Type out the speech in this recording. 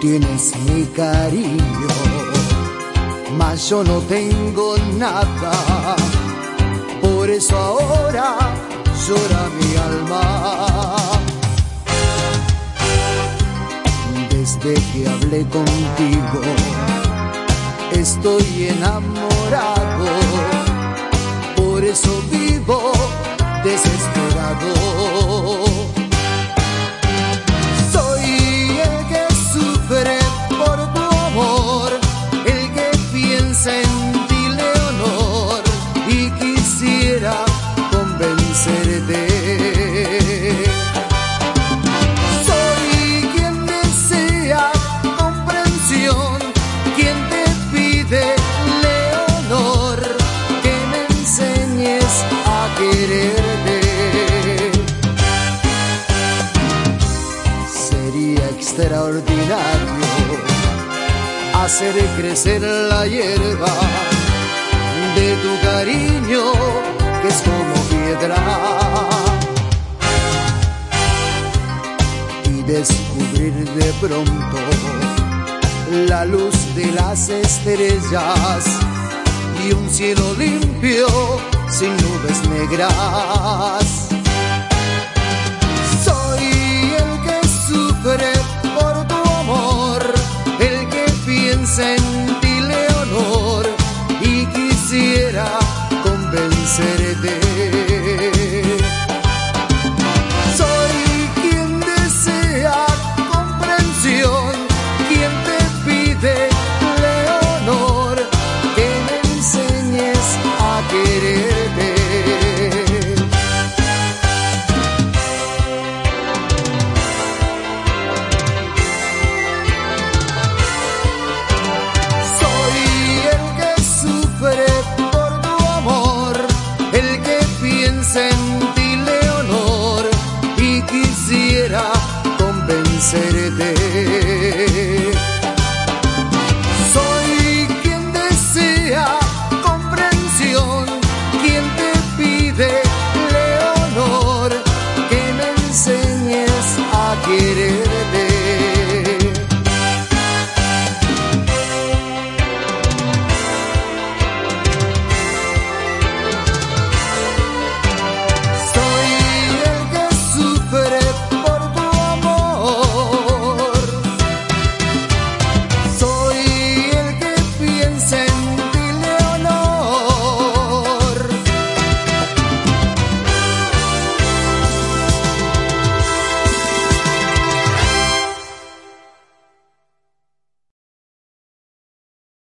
tienes mi cariño, mas yo no tengo nada. Por eso ahora llora mi alma. Desde que hablé contigo, estoy enamorado. Extraordinario hacer crecer la hierba de tu cariño, que es como piedra. Y descubrir de pronto la luz de las estrellas y un cielo limpio sin nubes negras. querer. get it.